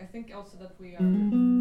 I think also that we are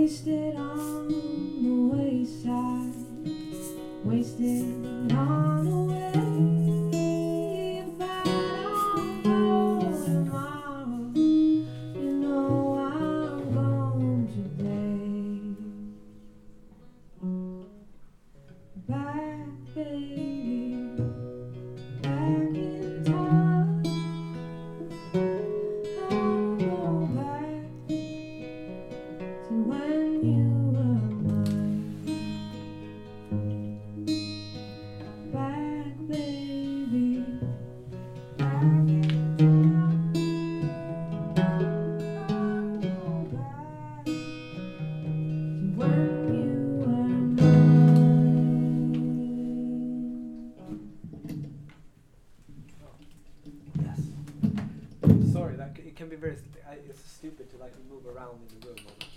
wasted on the wayside, wasted on. down in the room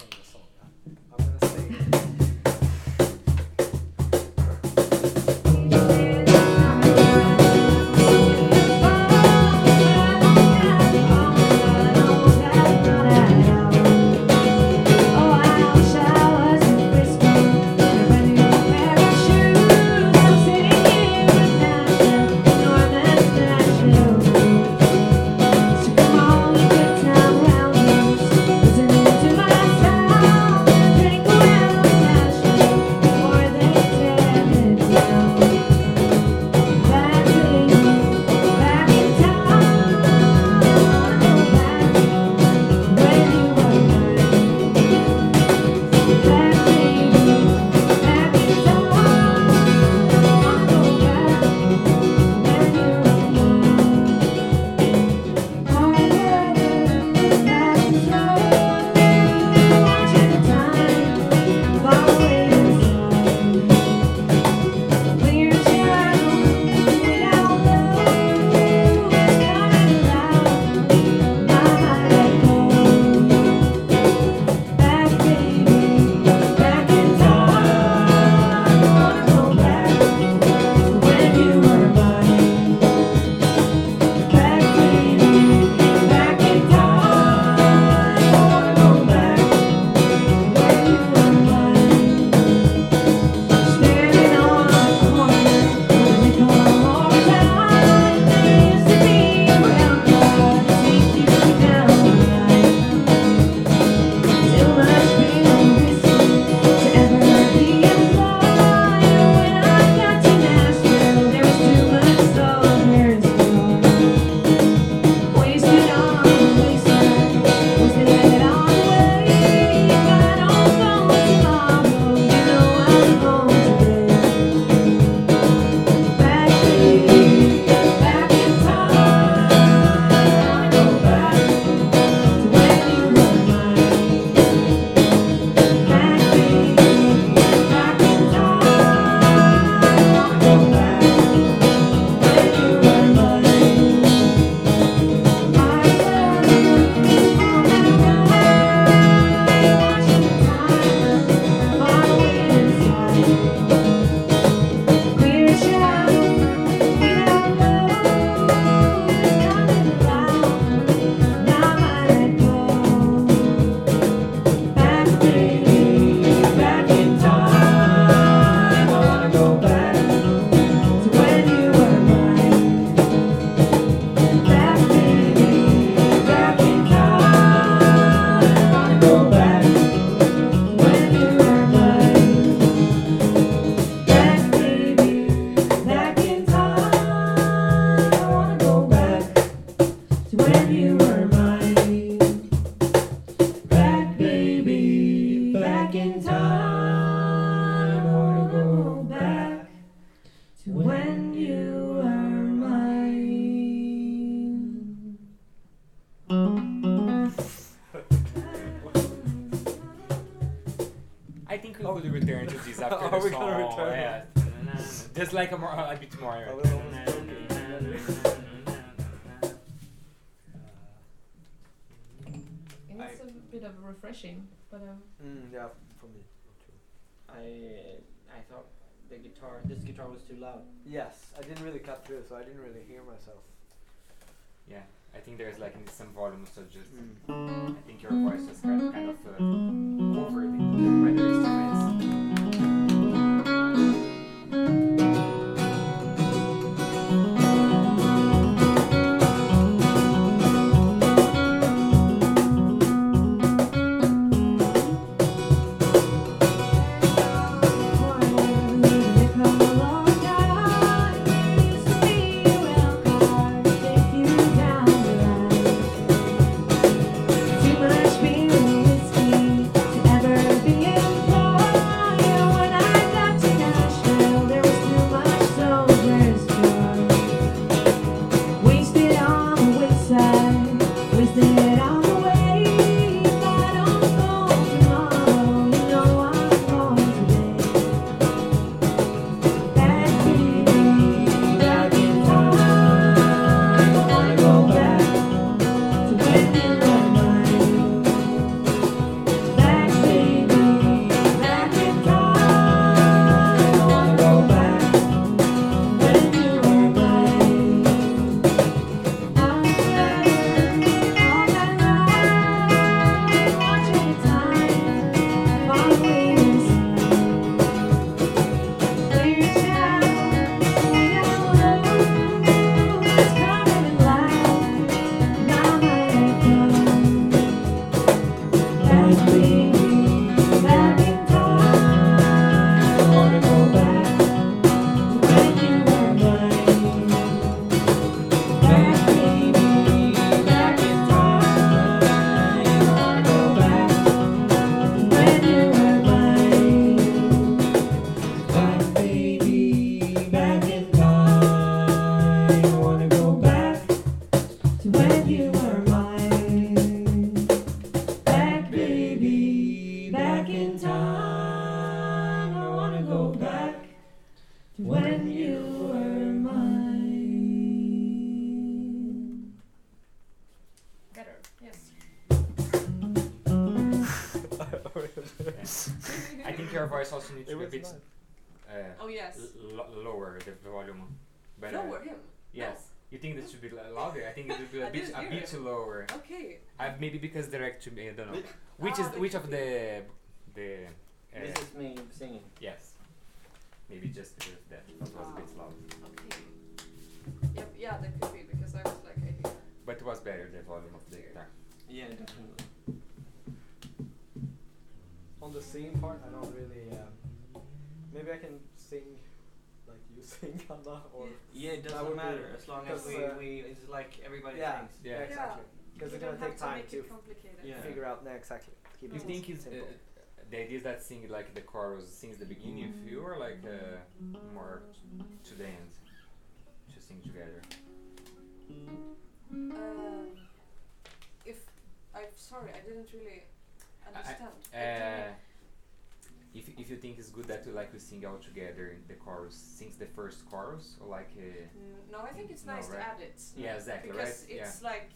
bit of refreshing, but um, Mm, yeah, for me. too. I I thought the guitar, this guitar was too loud. Yes, I didn't really cut through, so I didn't really hear myself. Yeah, I think there's like some volume, so just Mm. I think your voice was kind kind of uh, over the, the your voice also needs to be a bit uh, Oh yes. l- lo- lower the volume. But, uh, Lower him. Yes. You think this should be louder? I think it should be I a bit a bit it. too lower. Okay. Uh, maybe because direct to me, I don't know. Which Ah, is which of the the uh, This is me singing. yes. Maybe just because that that was a bit loud, Okay. Yep. Yeah, that could be because I was like, I hear. but it was better the volume of the guitar. Yeah, definitely. On the singing part, I don't really. Um, maybe I can sing like you sing, Anna, or Yeah, it That doesn't would be- matter as long as we, uh, we it's like everybody yeah, sings. Yeah. exactly. Because You it's gonna don't take have time make to it complicated. Yeah. figure out. Yeah, exactly. Keep You it think it's uh, simple. the idea is that sing like the chorus sings the beginning of you or like uh, more to the end to sing together? Um, if I'm sorry, I didn't really understand. But tell me- Uh, if if you think it's good that we like we sing all together in the chorus, sings the first chorus or like uh, Mm, no, I think it's No, nice right? to add it. yeah exactly Because right it's yeah like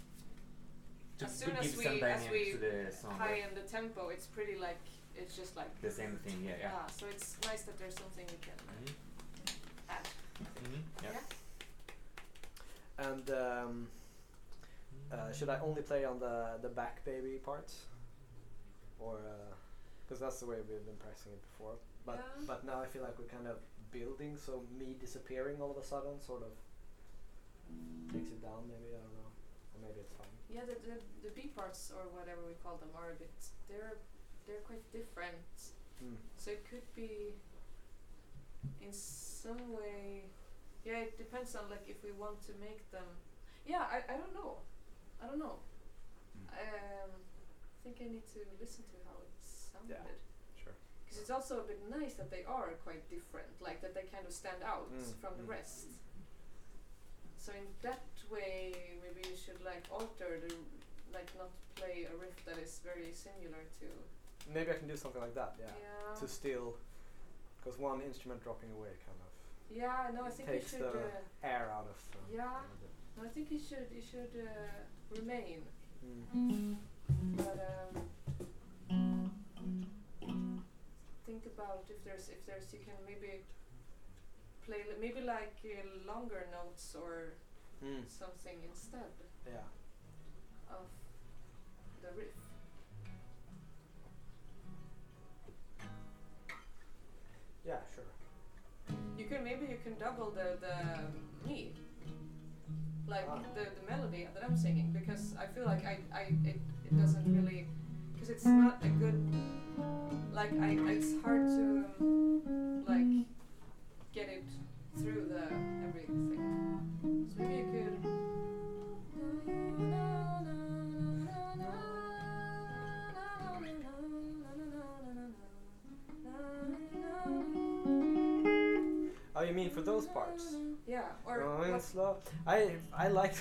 to as soon as we- as we the song high right? in the tempo, it's pretty like it's just like the same thing yeah yeah. ah, so it's nice that there's something you can Mhm. add. Mhm. Yeah. Yeah. And um, uh, should I only play on the the back baby parts, or because that's the way we've been pressing it before. But Yeah. but now I feel like we're kind of building, so me disappearing all of a sudden sort of takes it down. Maybe I don't know, or maybe it's fine. Yeah, the, the the B parts or whatever we call them are a bit they're they're quite different. Mm. So it could be in some way yeah, it depends on like if we want to make them yeah, I, I don't know. I don't know. Mm. Um I think I need to listen to how it sounded. Yeah. Sure. Because it's also a bit nice that they are quite different, like that they kind of stand out Mm, from the mm. rest. So in that way, maybe you should like alter the, like not play a riff that is very similar to. Maybe I can do something like that. Yeah. Yeah. To still Because one instrument dropping away kind of Yeah, no, I think you takes should. the Uh, air out of. Uh, Yeah. of no, I think you should. You should uh, remain. Mm. But um, think about if there's if there's you can maybe play li- maybe like uh, longer notes or Mm. something instead Yeah. of the riff. Yeah, sure. You can maybe you can double the the me, like Ah. the the melody that I'm singing because I feel like I I it doesn't really because it's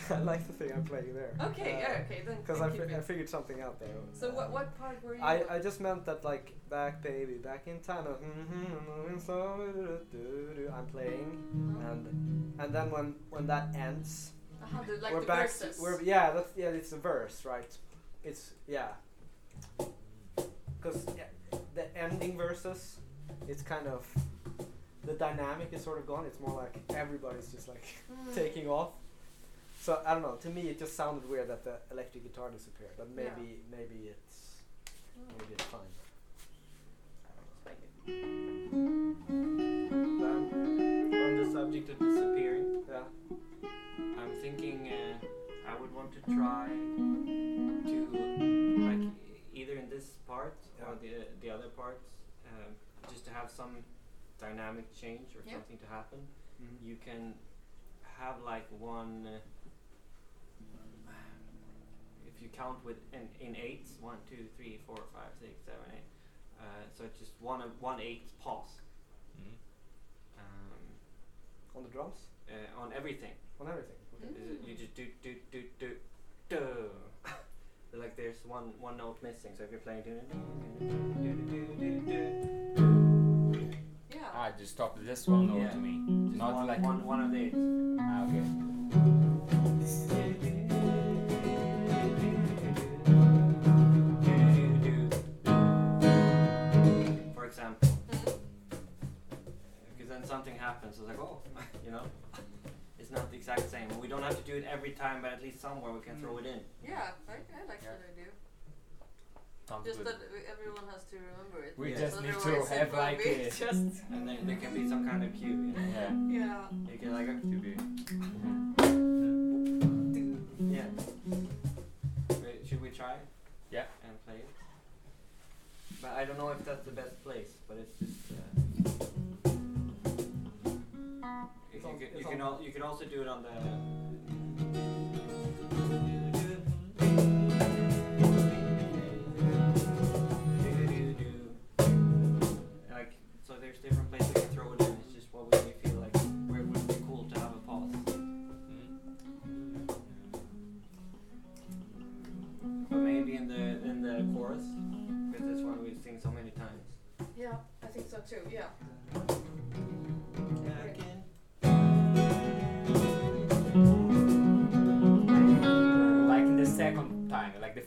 I like the thing I'm playing there. Okay, yeah, okay, then Because I, fi- I figured something out there. So what Uh, what part were you? I, I just meant that like back baby back in time uh, slow, do-do-do-do, I'm playing and and then when when that ends uh the, like we're the back verses. to, we're yeah that's yeah it's a verse right it's yeah because yeah, the ending verses it's kind of the dynamic is sort of gone it's more like everybody's just like Mm. taking off so I don't know to me it just sounded weird that the electric guitar disappeared but Yeah. maybe maybe it's Mm. maybe it's fine Thank you. then On the subject of disappearing, yeah I'm thinking uh, I would want to try to like either in this part or the the other parts, um, just to have some dynamic change or Yeah. something to happen. Mhm. You can have like one. Uh, if you count with in, in eights, one, two, three, four, five, six, seven, eight. Uh, so it's just one of one eighth pause Mm. um, on the drums uh, on everything. on everything okay. Is You just do do do do do. like there's one one note missing. So if you're playing Yeah. Ah, just stop this one note Yeah. to me. just Not one, like one one of these. Ah, okay. Something happens. It's like oh, you know, it's not the exact same. We don't have to do it every time, but at least somewhere we can throw it in. Yeah, I, I like Yeah. that idea. Sounds Just good. that everyone has to remember it. We Yeah. just need to Otherwise it have like be a just And then there can be some kind of cue. You know? yeah. yeah. You can like To be. yeah. Wait, should we try? Yeah. And play it. But I don't know if that's the best place. But it's just. Uh, if It's you can, you can al- you can also do it on the. Like so, there's different places you can throw it in. It's just what would you feel like where it would be cool to have a pause. But maybe in the in the chorus, because this one we sing so many times. Yeah, I think so too. Yeah.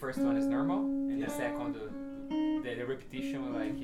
First one is normal, and the second, uh, the, the repetition, like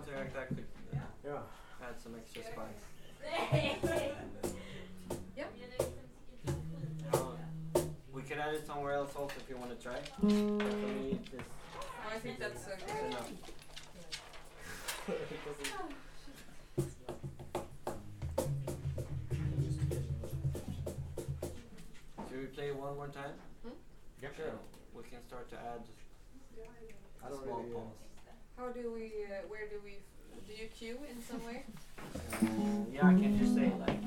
something like that could uh, yeah. add some extra spice. Uh, we could add it somewhere else also if you want to try. But for me, this I think that's uh, good. enough. It Should we play one more time? Yep. Sure. We can start to add I a don't small really, uh, pause. How do we, uh, where do we, do you cue in some way? Uh, yeah, I can just say like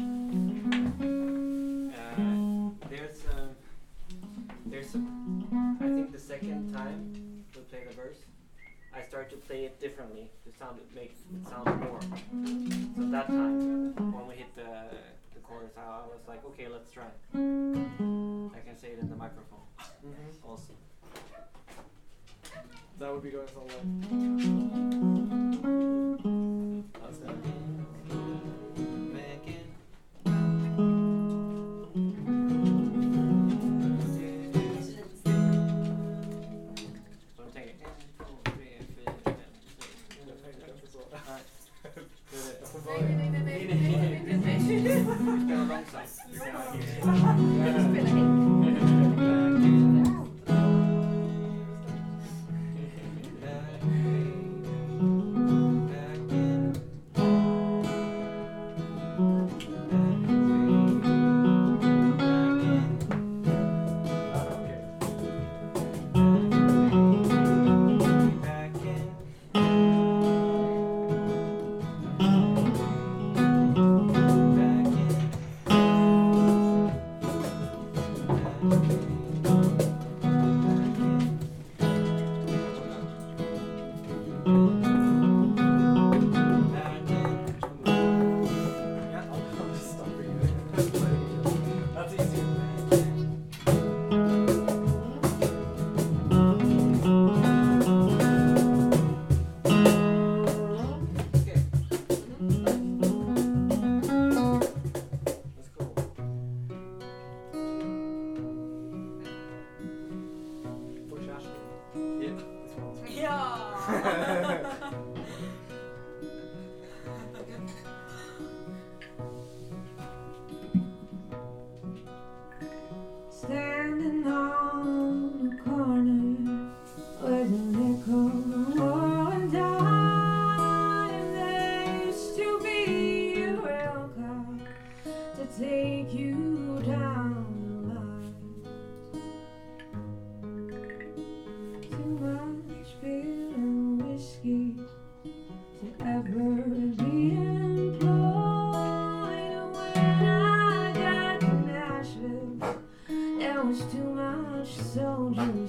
uh, there's a there's a I think the second time we play the verse, I start to play it differently to sound it make it sound more. So that time when we hit the the chorus, I, I was like, okay, let's try. I can say it in the microphone mhm. also. That would be going somewhere. That's it. Back in. Så de tänker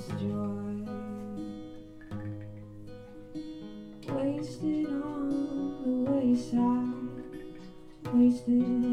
soldier's joy. Wasted on the wayside, wasted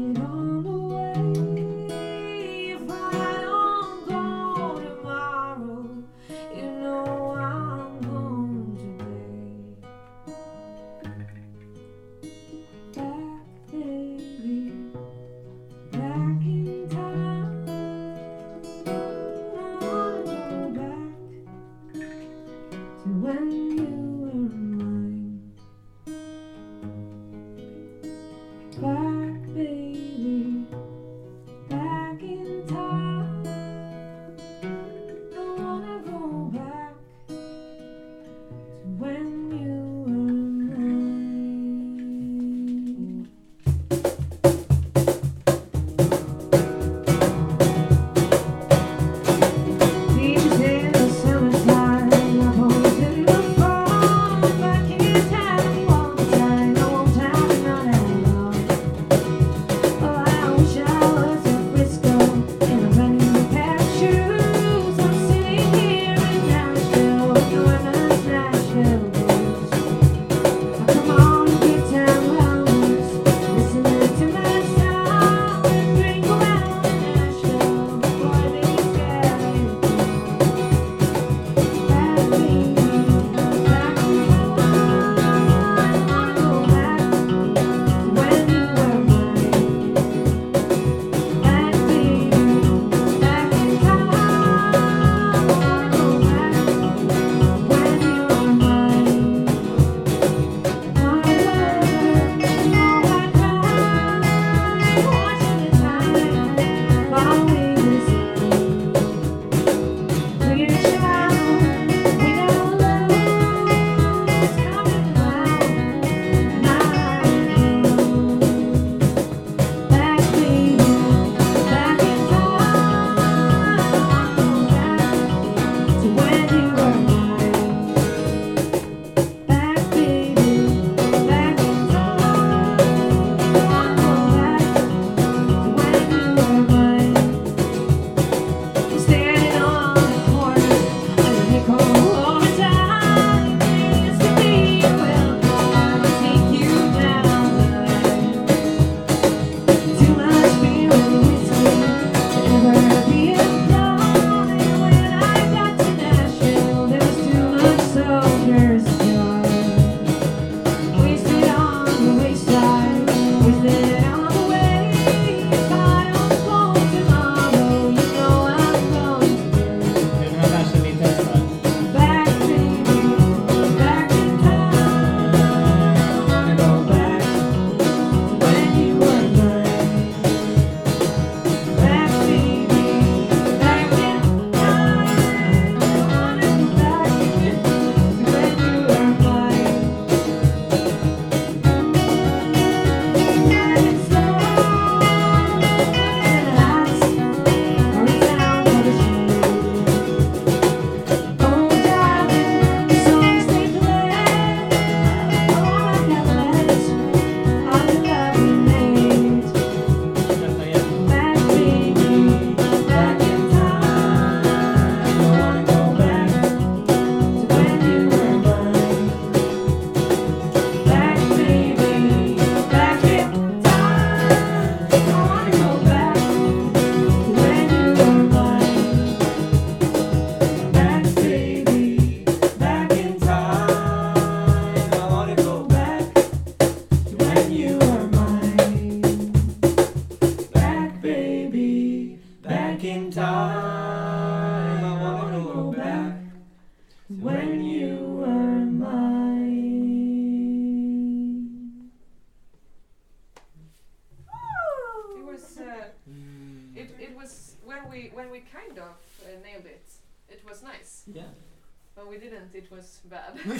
we didn't, it was bad. we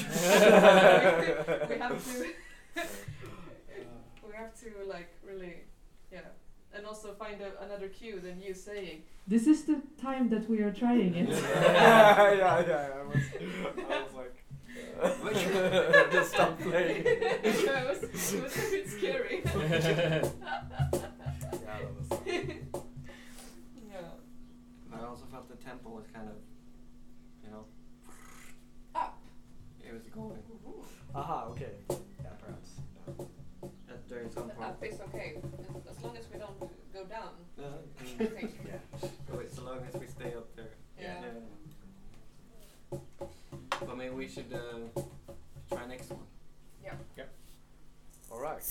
have to. we have to like really, yeah, and also find a, another cue than you saying. This is the time that we are trying it. yeah, yeah, yeah. I was, I was like, just stop playing. it, was, it was a bit scary. Yeah, that was. yeah. I also felt the tempo was kind of, you know, Up. it was going Aha, okay. Yeah, perhaps. Yeah. at during some The point. up is okay, as, as long as we don't go down. Uh, I mm. think. Yeah. Oh, wait, so long as we stay up there. Yeah. But maybe we should uh, try next one. Yeah. Yeah. All right.